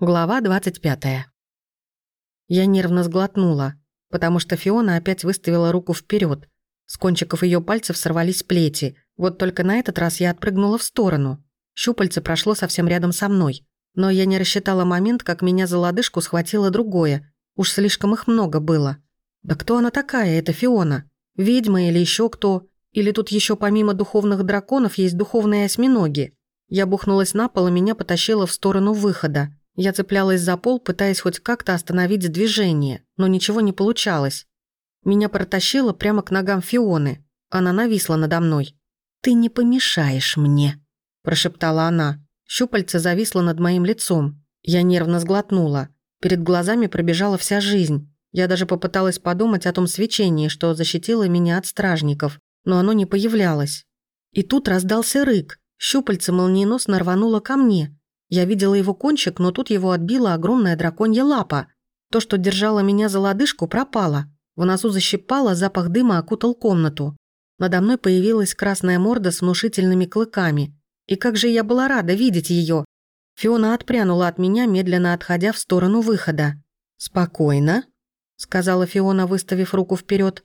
Глава 25. Я нервно сглотнула, потому что Фиона опять выставила руку вперед. С кончиков ее пальцев сорвались плети. Вот только на этот раз я отпрыгнула в сторону. Щупальце прошло совсем рядом со мной. Но я не рассчитала момент, как меня за лодыжку схватило другое. Уж слишком их много было. Да кто она такая, эта Фиона? Ведьма или еще кто? Или тут еще помимо духовных драконов есть духовные осьминоги? Я бухнулась на пол, и меня потащило в сторону выхода. Я цеплялась за пол, пытаясь хоть как-то остановить движение, но ничего не получалось. Меня протащило прямо к ногам Фионы. Она нависла надо мной. «Ты не помешаешь мне», – прошептала она. Щупальце зависло над моим лицом. Я нервно сглотнула. Перед глазами пробежала вся жизнь. Я даже попыталась подумать о том свечении, что защитило меня от стражников, но оно не появлялось. И тут раздался рык. Щупальце молниеносно рвануло ко мне, я видела его кончик, но тут его отбила огромная драконья лапа. То, что держало меня за лодыжку, пропало. В носу защипало, запах дыма окутал комнату. Надо мной появилась красная морда с внушительными клыками. И как же я была рада видеть ее. Фиона отпрянула от меня, медленно отходя в сторону выхода. «Спокойно», — сказала Фиона, выставив руку вперед.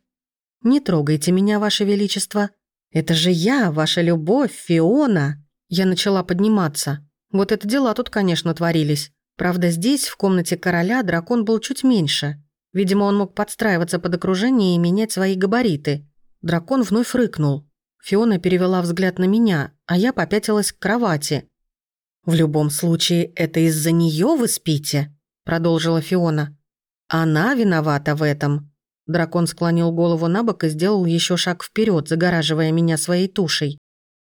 «Не трогайте меня, Ваше Величество. Это же я, ваша любовь, Фиона!» Я начала подниматься. Вот это дела тут, конечно, творились. Правда, здесь, в комнате короля, дракон был чуть меньше. Видимо, он мог подстраиваться под окружение и менять свои габариты. Дракон вновь рыкнул. Фиона перевела взгляд на меня, а я попятилась к кровати. «В любом случае, это из-за нее вы спите?» продолжила Фиона. «Она виновата в этом». Дракон склонил голову на бок и сделал еще шаг вперед, загораживая меня своей тушей.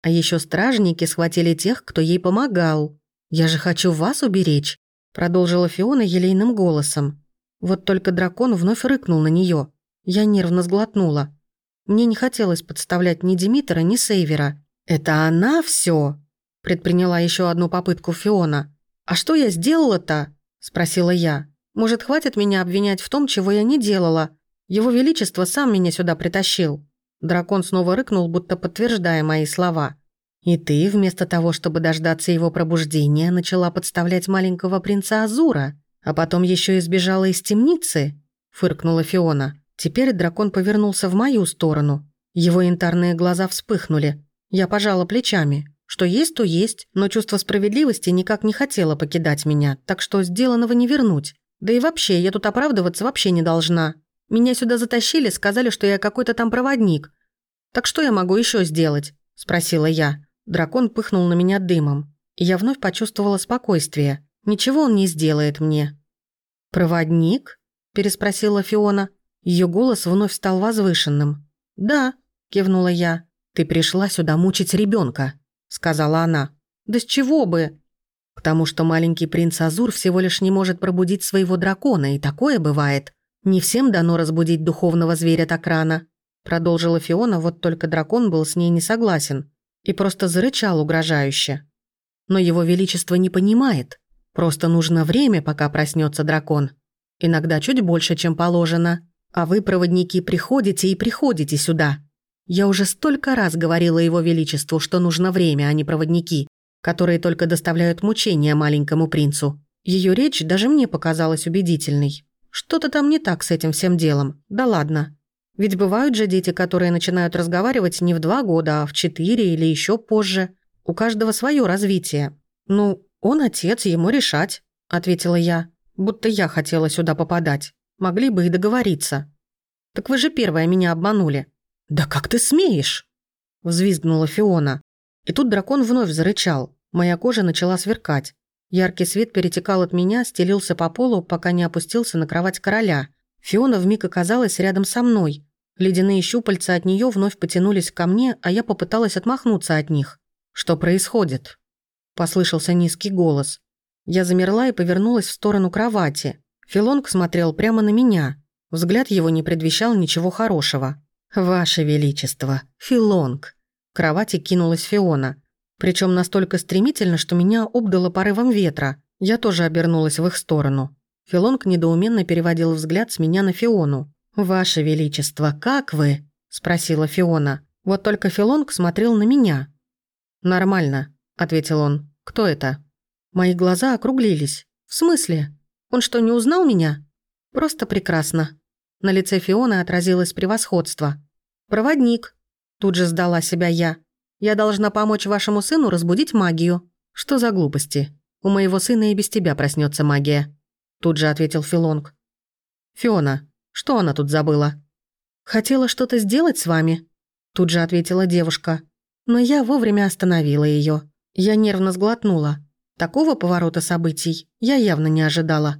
А еще стражники схватили тех, кто ей помогал. «Я же хочу вас уберечь», — продолжила Фиона елейным голосом. Вот только дракон вновь рыкнул на нее. Я нервно сглотнула. Мне не хотелось подставлять ни Димитра, ни Сейвера. «Это она все? предприняла еще одну попытку Фиона. «А что я сделала-то?» – спросила я. «Может, хватит меня обвинять в том, чего я не делала? Его Величество сам меня сюда притащил». Дракон снова рыкнул, будто подтверждая мои слова. И ты, вместо того, чтобы дождаться его пробуждения, начала подставлять маленького принца Азура, а потом еще и сбежала из темницы?» – фыркнула Фиона. Теперь дракон повернулся в мою сторону. Его янтарные глаза вспыхнули. Я пожала плечами. Что есть, то есть, но чувство справедливости никак не хотело покидать меня, так что сделанного не вернуть. Да и вообще, я тут оправдываться вообще не должна. Меня сюда затащили, сказали, что я какой-то там проводник. Так что я могу еще сделать? Спросила я. Дракон пыхнул на меня дымом, и я вновь почувствовала спокойствие. Ничего он не сделает мне. «Проводник?» – переспросила Фиона. Ее голос вновь стал возвышенным. «Да», – кивнула я. «Ты пришла сюда мучить ребенка, сказала она. «Да с чего бы?» «Потому что маленький принц Азур всего лишь не может пробудить своего дракона, и такое бывает. Не всем дано разбудить духовного зверя так рано», продолжила Фиона, вот только дракон был с ней не согласен и просто зарычал угрожающе. Но его величество не понимает. Просто нужно время, пока проснется дракон. Иногда чуть больше, чем положено. А вы, проводники, приходите и приходите сюда. Я уже столько раз говорила его величеству, что нужно время, а не проводники, которые только доставляют мучения маленькому принцу. Ее речь даже мне показалась убедительной. Что-то там не так с этим всем делом. Да ладно. Ведь бывают же дети, которые начинают разговаривать не в два года, а в четыре или еще позже. У каждого свое развитие. Ну, он отец, ему решать, ответила я. Будто я хотела сюда попадать. Могли бы и договориться. Так вы же первая меня обманули. Да как ты смеешь? Взвизгнула Фиона. И тут дракон вновь зарычал. Моя кожа начала сверкать. Яркий свет перетекал от меня, стелился по полу, пока не опустился на кровать короля. Фиона вмиг оказалась рядом со мной. Ледяные щупальца от нее вновь потянулись ко мне, а я попыталась отмахнуться от них. «Что происходит?» Послышался низкий голос. Я замерла и повернулась в сторону кровати. Филонг смотрел прямо на меня. Взгляд его не предвещал ничего хорошего. «Ваше Величество, Филонг!» Кровати кинулась Фиона. Причем настолько стремительно, что меня обдало порывом ветра. Я тоже обернулась в их сторону. Филонг недоуменно переводил взгляд с меня на Фиону. «Ваше Величество, как вы?» – спросила Фиона. Вот только Филонг смотрел на меня. «Нормально», – ответил он. «Кто это?» Мои глаза округлились. «В смысле? Он что, не узнал меня?» «Просто прекрасно». На лице Фионы отразилось превосходство. «Проводник». Тут же сдала себя я. «Я должна помочь вашему сыну разбудить магию». «Что за глупости? У моего сына и без тебя проснется магия», тут же ответил Филонг. «Фиона, что она тут забыла?» «Хотела что-то сделать с вами», тут же ответила девушка. Но я вовремя остановила ее. Я нервно сглотнула. Такого поворота событий я явно не ожидала.